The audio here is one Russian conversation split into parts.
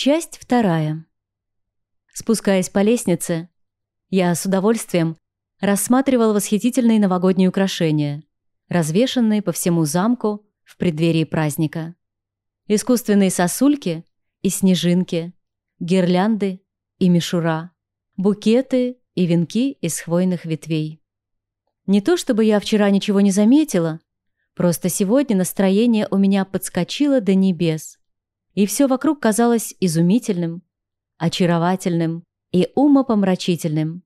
Часть вторая. Спускаясь по лестнице, я с удовольствием рассматривал восхитительные новогодние украшения, развешанные по всему замку в преддверии праздника. Искусственные сосульки и снежинки, гирлянды и мишура, букеты и венки из хвойных ветвей. Не то чтобы я вчера ничего не заметила, просто сегодня настроение у меня подскочило до небес, и все вокруг казалось изумительным, очаровательным и умопомрачительным.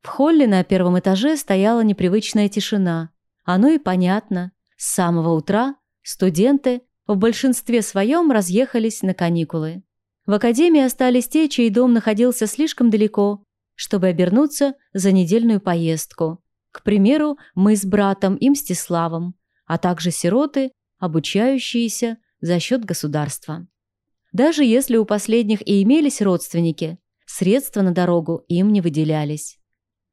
В холле на первом этаже стояла непривычная тишина. Оно и понятно. С самого утра студенты в большинстве своем разъехались на каникулы. В академии остались те, чей дом находился слишком далеко, чтобы обернуться за недельную поездку. К примеру, мы с братом и Мстиславом, а также сироты, обучающиеся за счет государства. Даже если у последних и имелись родственники, средства на дорогу им не выделялись.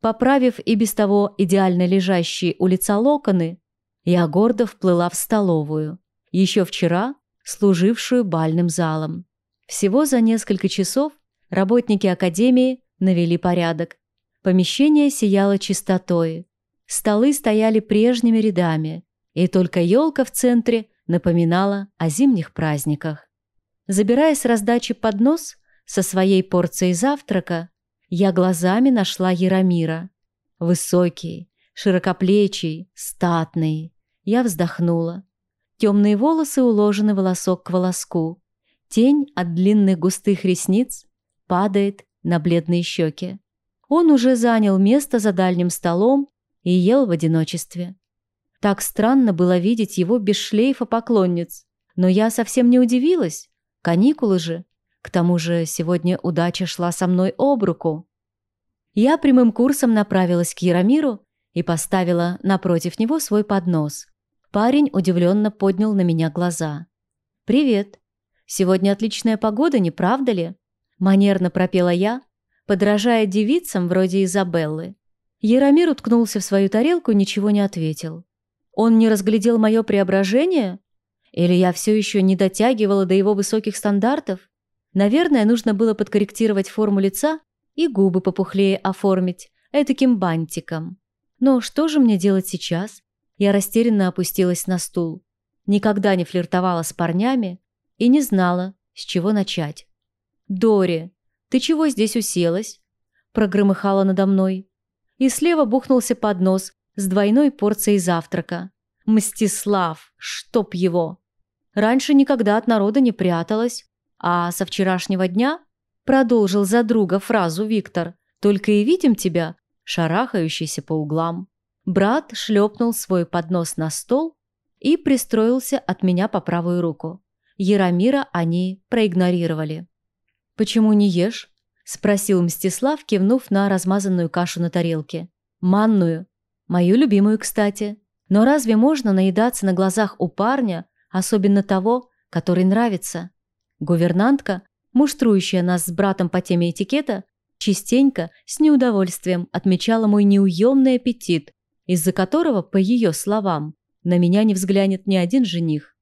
Поправив и без того идеально лежащие у лица локоны, я гордо вплыла в столовую, еще вчера служившую бальным залом. Всего за несколько часов работники академии навели порядок. Помещение сияло чистотой. Столы стояли прежними рядами, и только елка в центре напоминала о зимних праздниках. Забирая с раздачи поднос со своей порцией завтрака, я глазами нашла Яромира. Высокий, широкоплечий, статный. Я вздохнула. Темные волосы уложены волосок к волоску. Тень от длинных густых ресниц падает на бледные щеки. Он уже занял место за дальним столом и ел в одиночестве. Так странно было видеть его без шлейфа поклонниц. Но я совсем не удивилась. Каникулы же. К тому же сегодня удача шла со мной об руку. Я прямым курсом направилась к Яромиру и поставила напротив него свой поднос. Парень удивленно поднял на меня глаза. «Привет. Сегодня отличная погода, не правда ли?» Манерно пропела я, подражая девицам вроде Изабеллы. Яромир уткнулся в свою тарелку и ничего не ответил. Он не разглядел мое преображение? Или я все еще не дотягивала до его высоких стандартов? Наверное, нужно было подкорректировать форму лица и губы попухлее оформить, этаким бантиком. Но что же мне делать сейчас? Я растерянно опустилась на стул. Никогда не флиртовала с парнями и не знала, с чего начать. «Дори, ты чего здесь уселась?» прогромыхала надо мной. И слева бухнулся поднос с двойной порцией завтрака. «Мстислав, чтоб его!» Раньше никогда от народа не пряталась, а со вчерашнего дня продолжил за друга фразу Виктор. Только и видим тебя, шарахающийся по углам. Брат шлепнул свой поднос на стол и пристроился от меня по правую руку. Яромира они проигнорировали. «Почему не ешь?» – спросил Мстислав, кивнув на размазанную кашу на тарелке. «Манную. Мою любимую, кстати. Но разве можно наедаться на глазах у парня, особенно того, который нравится?» Гувернантка, муштрующая нас с братом по теме этикета, частенько с неудовольствием отмечала мой неуемный аппетит, из-за которого, по ее словам, на меня не взглянет ни один жених.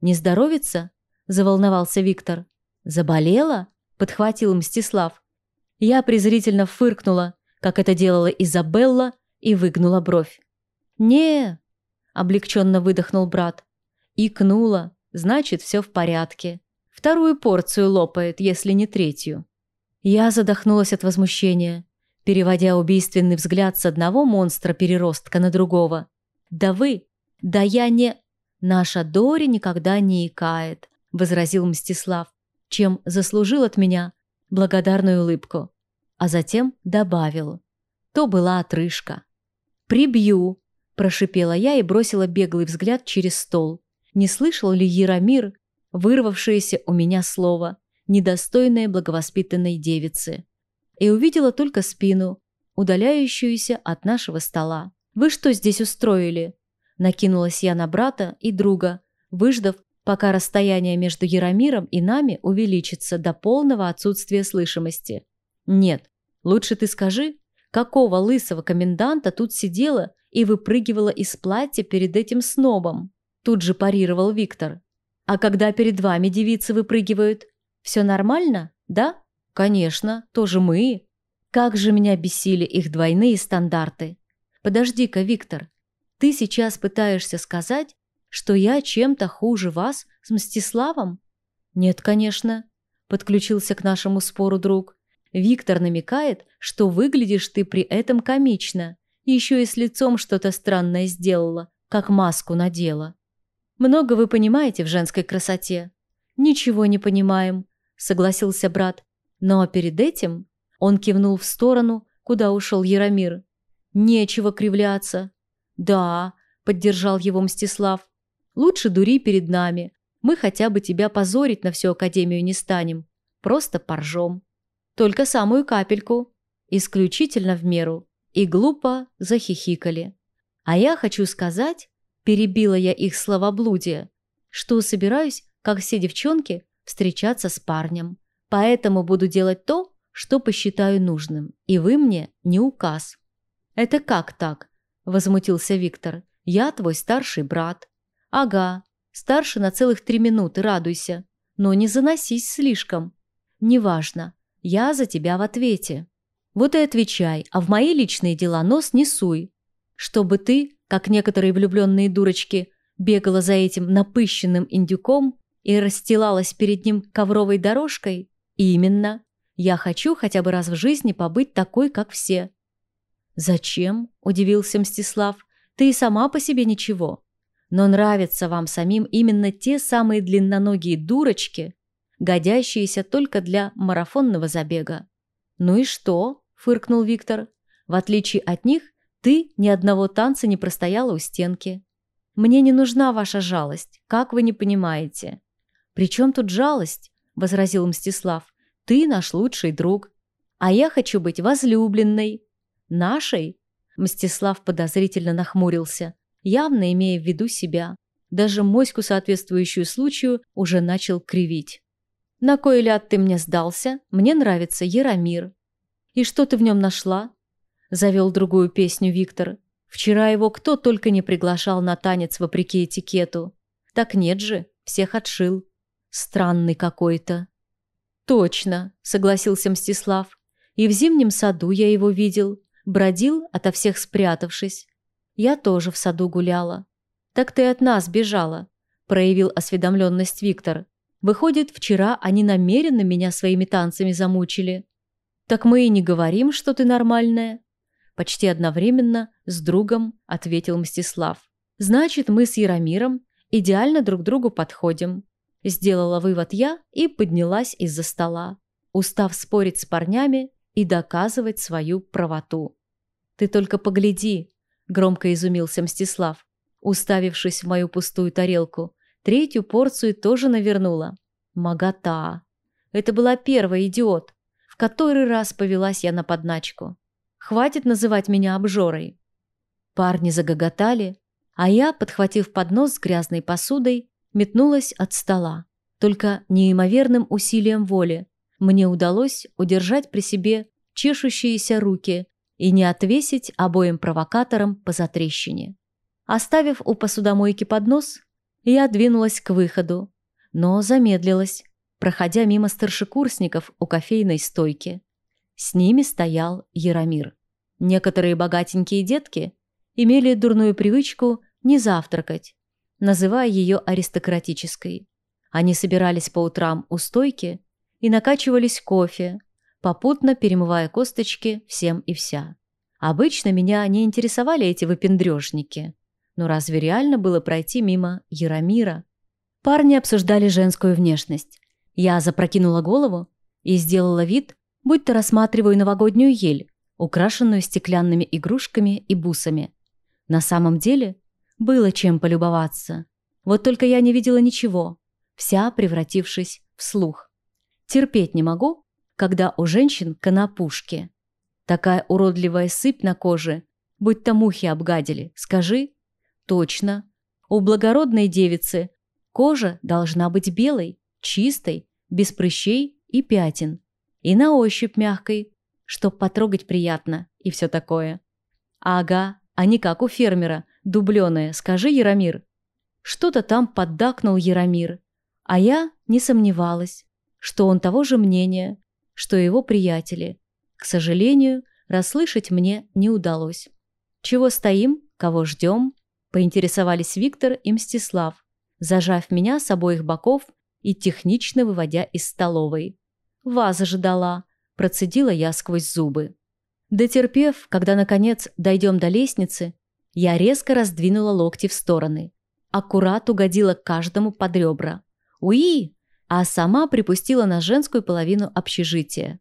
«Не здоровится?» – заволновался Виктор. «Заболела?» – подхватил Мстислав. Я презрительно фыркнула, как это делала Изабелла, и выгнула бровь. не облегченно выдохнул брат. Икнула, значит, все в порядке. Вторую порцию лопает, если не третью. Я задохнулась от возмущения, переводя убийственный взгляд с одного монстра-переростка на другого. «Да вы! Да я не...» «Наша Дори никогда не икает», — возразил Мстислав, чем заслужил от меня благодарную улыбку. А затем добавил. То была отрыжка. «Прибью!» – прошипела я и бросила беглый взгляд через стол. Не слышал ли Яромир, вырвавшееся у меня слово, недостойное благовоспитанной девицы. И увидела только спину, удаляющуюся от нашего стола. «Вы что здесь устроили?» Накинулась я на брата и друга, выждав, пока расстояние между Яромиром и нами увеличится до полного отсутствия слышимости. «Нет, лучше ты скажи, какого лысого коменданта тут сидела и выпрыгивала из платья перед этим снобом?» Тут же парировал Виктор. А когда перед вами девицы выпрыгивают, Все нормально, да? Конечно, тоже мы. Как же меня бесили их двойные стандарты. Подожди-ка, Виктор, ты сейчас пытаешься сказать, что я чем-то хуже вас с Мстиславом? Нет, конечно, подключился к нашему спору друг. Виктор намекает, что выглядишь ты при этом комично, еще и с лицом что-то странное сделала, как маску надела. Много вы понимаете в женской красоте. Ничего не понимаем, согласился брат. Но перед этим он кивнул в сторону, куда ушел Яромир. «Нечего кривляться». «Да», — поддержал его Мстислав. «Лучше дури перед нами. Мы хотя бы тебя позорить на всю Академию не станем. Просто поржем. Только самую капельку. Исключительно в меру». И глупо захихикали. «А я хочу сказать...» Перебила я их словоблудие, что собираюсь, как все девчонки, встречаться с парнем. Поэтому буду делать то, что посчитаю нужным, и вы мне не указ». «Это как так?» – возмутился Виктор. «Я твой старший брат». «Ага, старше на целых три минуты, радуйся. Но не заносись слишком. Неважно, я за тебя в ответе. Вот и отвечай, а в мои личные дела нос не суй. Чтобы ты, как некоторые влюбленные дурочки, бегала за этим напыщенным индюком и расстилалась перед ним ковровой дорожкой? Именно. Я хочу хотя бы раз в жизни побыть такой, как все». «Зачем?» – удивился Мстислав. «Ты и сама по себе ничего. Но нравятся вам самим именно те самые длинноногие дурочки, годящиеся только для марафонного забега». «Ну и что?» – фыркнул Виктор. «В отличие от них, ты ни одного танца не простояла у стенки. Мне не нужна ваша жалость, как вы не понимаете». «При чем тут жалость?» – возразил Мстислав. Ты наш лучший друг. А я хочу быть возлюбленной. Нашей?» Мстислав подозрительно нахмурился, явно имея в виду себя. Даже моську, соответствующую случаю, уже начал кривить. «На кой ляд ты мне сдался? Мне нравится Яромир». «И что ты в нем нашла?» Завел другую песню Виктор. «Вчера его кто только не приглашал на танец вопреки этикету. Так нет же, всех отшил. Странный какой-то». «Точно», — согласился Мстислав. «И в зимнем саду я его видел. Бродил, ото всех спрятавшись. Я тоже в саду гуляла». «Так ты от нас бежала», — проявил осведомленность Виктор. «Выходит, вчера они намеренно меня своими танцами замучили». «Так мы и не говорим, что ты нормальная». Почти одновременно с другом ответил Мстислав. «Значит, мы с Яромиром идеально друг другу подходим. Сделала вывод я и поднялась из-за стола, устав спорить с парнями и доказывать свою правоту. «Ты только погляди!» – громко изумился Мстислав, уставившись в мою пустую тарелку. Третью порцию тоже навернула. Магота. Это была первая, идиот. В который раз повелась я на подначку. Хватит называть меня обжорой. Парни загоготали, а я, подхватив поднос с грязной посудой, метнулась от стола. Только неимоверным усилием воли мне удалось удержать при себе чешущиеся руки и не отвесить обоим провокаторам по затрещине. Оставив у посудомойки поднос, я двинулась к выходу, но замедлилась, проходя мимо старшекурсников у кофейной стойки. С ними стоял Яромир. Некоторые богатенькие детки имели дурную привычку не завтракать, называя ее аристократической. Они собирались по утрам у стойки и накачивались кофе, попутно перемывая косточки всем и вся. Обычно меня не интересовали эти выпендрежники. Но разве реально было пройти мимо Яромира? Парни обсуждали женскую внешность. Я запрокинула голову и сделала вид, будто рассматриваю новогоднюю ель, украшенную стеклянными игрушками и бусами. На самом деле было чем полюбоваться. Вот только я не видела ничего, вся превратившись в слух. Терпеть не могу, когда у женщин конопушки. Такая уродливая сыпь на коже, будь то мухи обгадили, скажи. Точно. У благородной девицы кожа должна быть белой, чистой, без прыщей и пятен. И на ощупь мягкой, чтоб потрогать приятно и все такое. Ага, а не как у фермера, дубленая, скажи, Яромир». Что-то там поддакнул Яромир, а я не сомневалась, что он того же мнения, что его приятели. К сожалению, расслышать мне не удалось. «Чего стоим? Кого ждем?» – поинтересовались Виктор и Мстислав, зажав меня с обоих боков и технично выводя из столовой. «Вас ожидала», – процедила я сквозь зубы. Дотерпев, когда, наконец, дойдем до лестницы, я резко раздвинула локти в стороны. Аккурат угодила каждому под ребра. «Уи!» А сама припустила на женскую половину общежития.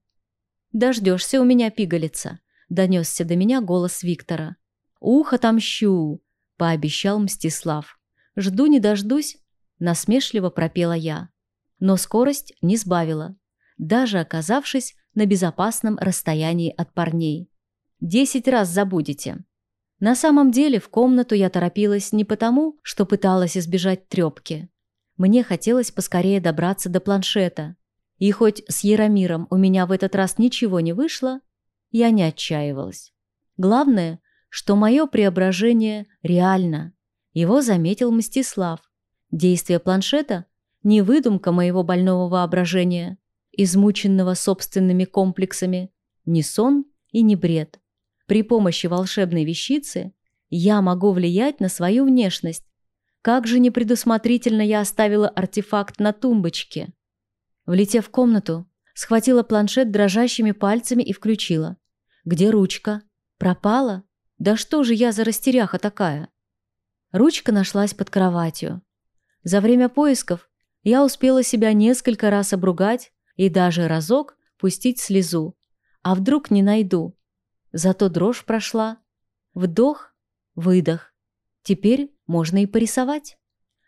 «Дождешься у меня, пигалица», – донесся до меня голос Виктора. «Ух, отомщу!» – пообещал Мстислав. «Жду не дождусь», – насмешливо пропела я. Но скорость не сбавила, даже оказавшись на безопасном расстоянии от парней. «Десять раз забудете». На самом деле в комнату я торопилась не потому, что пыталась избежать трёпки. Мне хотелось поскорее добраться до планшета. И хоть с Яромиром у меня в этот раз ничего не вышло, я не отчаивалась. Главное, что мое преображение реально. Его заметил Мстислав. Действие планшета – не выдумка моего больного воображения, измученного собственными комплексами, не сон и не бред. При помощи волшебной вещицы я могу влиять на свою внешность. Как же непредусмотрительно я оставила артефакт на тумбочке. Влетев в комнату, схватила планшет дрожащими пальцами и включила. Где ручка? Пропала? Да что же я за растеряха такая? Ручка нашлась под кроватью. За время поисков я успела себя несколько раз обругать и даже разок пустить слезу. А вдруг не найду? Зато дрожь прошла. Вдох, выдох. Теперь можно и порисовать.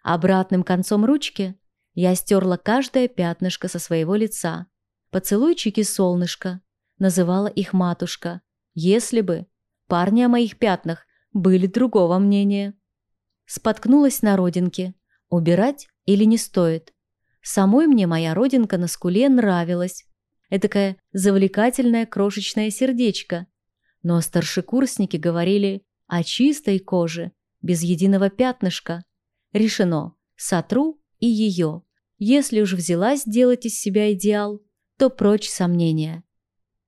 Обратным концом ручки я стерла каждое пятнышко со своего лица. Поцелуйчики солнышко. Называла их матушка. Если бы парни о моих пятнах были другого мнения. Споткнулась на родинке. Убирать или не стоит? Самой мне моя родинка на скуле нравилась. Этакое завлекательное крошечное сердечко, но старшекурсники говорили о чистой коже, без единого пятнышка. Решено, сотру и ее. Если уж взялась делать из себя идеал, то прочь сомнения.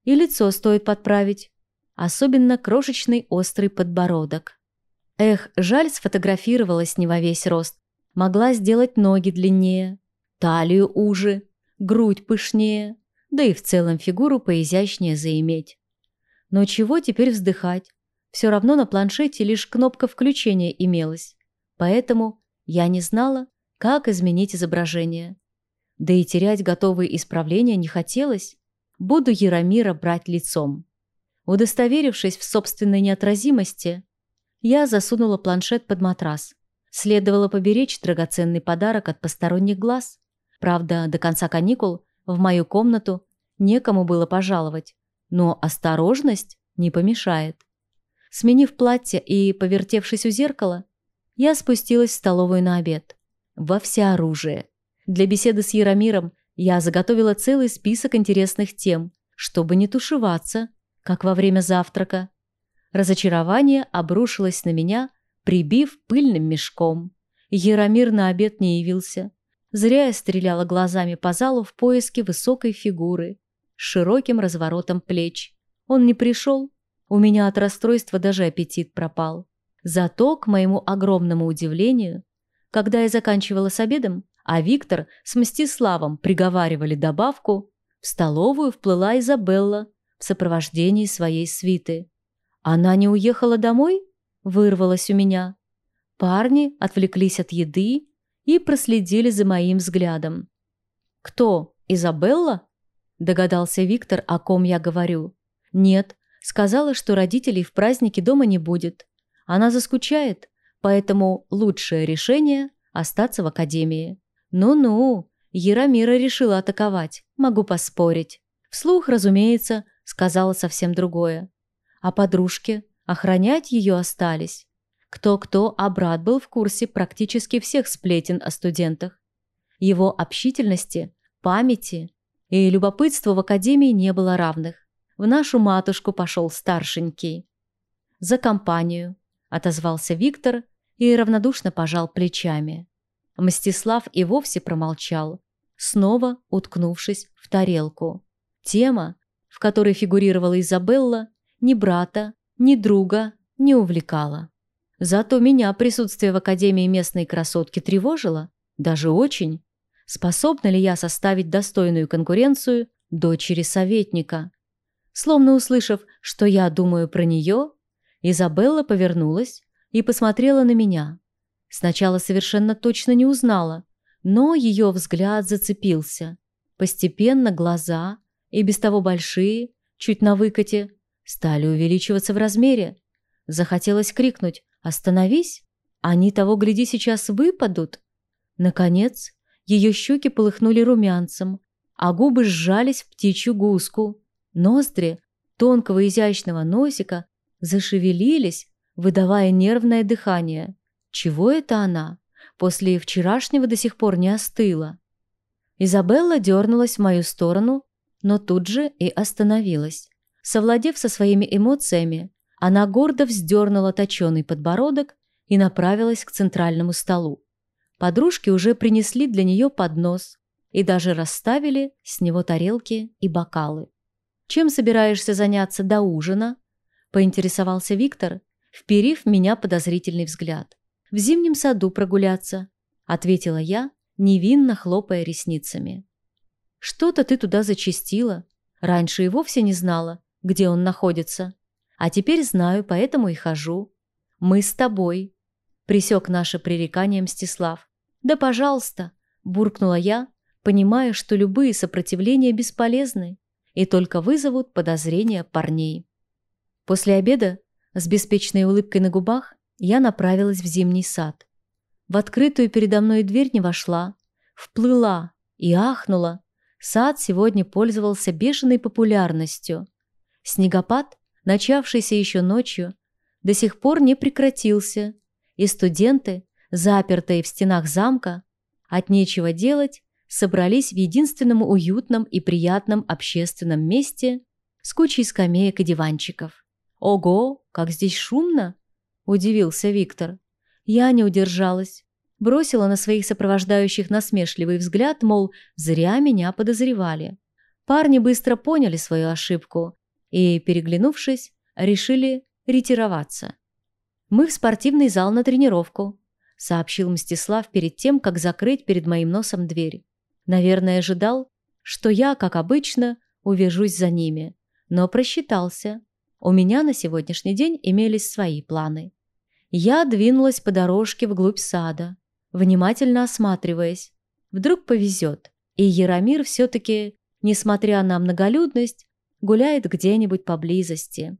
И лицо стоит подправить, особенно крошечный острый подбородок. Эх, жаль, сфотографировалась не во весь рост. Могла сделать ноги длиннее, талию уже, грудь пышнее, да и в целом фигуру поизящнее заиметь. Но чего теперь вздыхать? Все равно на планшете лишь кнопка включения имелась. Поэтому я не знала, как изменить изображение. Да и терять готовые исправления не хотелось. Буду Яромира брать лицом. Удостоверившись в собственной неотразимости, я засунула планшет под матрас. Следовало поберечь драгоценный подарок от посторонних глаз. Правда, до конца каникул в мою комнату некому было пожаловать. Но осторожность не помешает. Сменив платье и повертевшись у зеркала, я спустилась в столовую на обед. Во всеоружие. Для беседы с Яромиром я заготовила целый список интересных тем, чтобы не тушеваться, как во время завтрака. Разочарование обрушилось на меня, прибив пыльным мешком. Яромир на обед не явился. Зря я стреляла глазами по залу в поиске высокой фигуры с широким разворотом плеч. Он не пришел, у меня от расстройства даже аппетит пропал. Зато, к моему огромному удивлению, когда я заканчивала с обедом, а Виктор с Мстиславом приговаривали добавку, в столовую вплыла Изабелла в сопровождении своей свиты. «Она не уехала домой?» – вырвалась у меня. Парни отвлеклись от еды и проследили за моим взглядом. «Кто? Изабелла?» Догадался Виктор, о ком я говорю. Нет, сказала, что родителей в празднике дома не будет. Она заскучает, поэтому лучшее решение – остаться в академии. Ну-ну, Яромира решила атаковать, могу поспорить. Вслух, разумеется, сказала совсем другое. А подружки охранять ее остались. Кто-кто, а брат был в курсе практически всех сплетен о студентах. Его общительности, памяти и любопытству в академии не было равных. В нашу матушку пошел старшенький. «За компанию», — отозвался Виктор и равнодушно пожал плечами. Мстислав и вовсе промолчал. снова уткнувшись в тарелку. Тема, в которой фигурировала Изабелла, ни брата, ни друга не увлекала. Зато меня присутствие в Академии местной красотки тревожило, даже очень. Способна ли я составить достойную конкуренцию дочери советника? Словно услышав, что я думаю про нее, Изабелла повернулась и посмотрела на меня. Сначала совершенно точно не узнала, но ее взгляд зацепился. Постепенно глаза, и без того большие, чуть на выкате, стали увеличиваться в размере. Захотелось крикнуть «Остановись! Они того, гляди, сейчас выпадут!» Наконец, ее щеки полыхнули румянцем, а губы сжались в птичью гуску. Ноздри тонкого изящного носика зашевелились, выдавая нервное дыхание. Чего это она? После вчерашнего до сих пор не остыла. Изабелла дернулась в мою сторону, но тут же и остановилась. Совладев со своими эмоциями, она гордо вздернула точеный подбородок и направилась к центральному столу. Подружки уже принесли для нее поднос и даже расставили с него тарелки и бокалы. «Чем собираешься заняться до ужина?» – поинтересовался Виктор, вперив меня подозрительный взгляд. «В зимнем саду прогуляться», – ответила я, невинно хлопая ресницами. «Что-то ты туда зачастила. Раньше и вовсе не знала, где он находится. А теперь знаю, поэтому и хожу. Мы с тобой. Присек наше пререкание Мстислав. Да, пожалуйста, буркнула я, понимая, что любые сопротивления бесполезны и только вызовут подозрения парней. После обеда, с беспечной улыбкой на губах, я направилась в зимний сад. В открытую передо мной дверь не вошла, вплыла и ахнула. Сад сегодня пользовался бешеной популярностью. Снегопад, начавшийся еще ночью, до сих пор не прекратился, и студенты, запертые в стенах замка, от нечего делать, собрались в единственном уютном и приятном общественном месте с кучей скамеек и диванчиков. «Ого, как здесь шумно!» – удивился Виктор. Я не удержалась. Бросила на своих сопровождающих насмешливый взгляд, мол, зря меня подозревали. Парни быстро поняли свою ошибку и, переглянувшись, решили ретироваться. «Мы в спортивный зал на тренировку», — сообщил Мстислав перед тем, как закрыть перед моим носом дверь. Наверное, ожидал, что я, как обычно, увяжусь за ними, но просчитался. У меня на сегодняшний день имелись свои планы. Я двинулась по дорожке вглубь сада, внимательно осматриваясь. Вдруг повезет, и Яромир все-таки, несмотря на многолюдность, гуляет где-нибудь поблизости.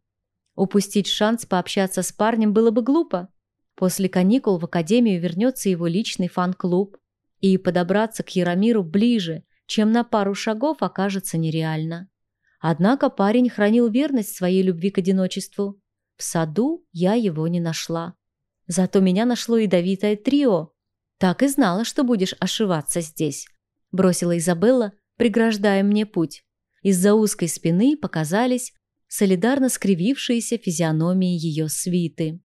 Упустить шанс пообщаться с парнем было бы глупо. После каникул в академию вернется его личный фан-клуб, и подобраться к Яромиру ближе, чем на пару шагов, окажется нереально. Однако парень хранил верность своей любви к одиночеству. В саду я его не нашла. Зато меня нашло ядовитое трио. Так и знала, что будешь ошиваться здесь, бросила Изабелла, преграждая мне путь. Из-за узкой спины показались солидарно скривившиеся физиономии ее свиты.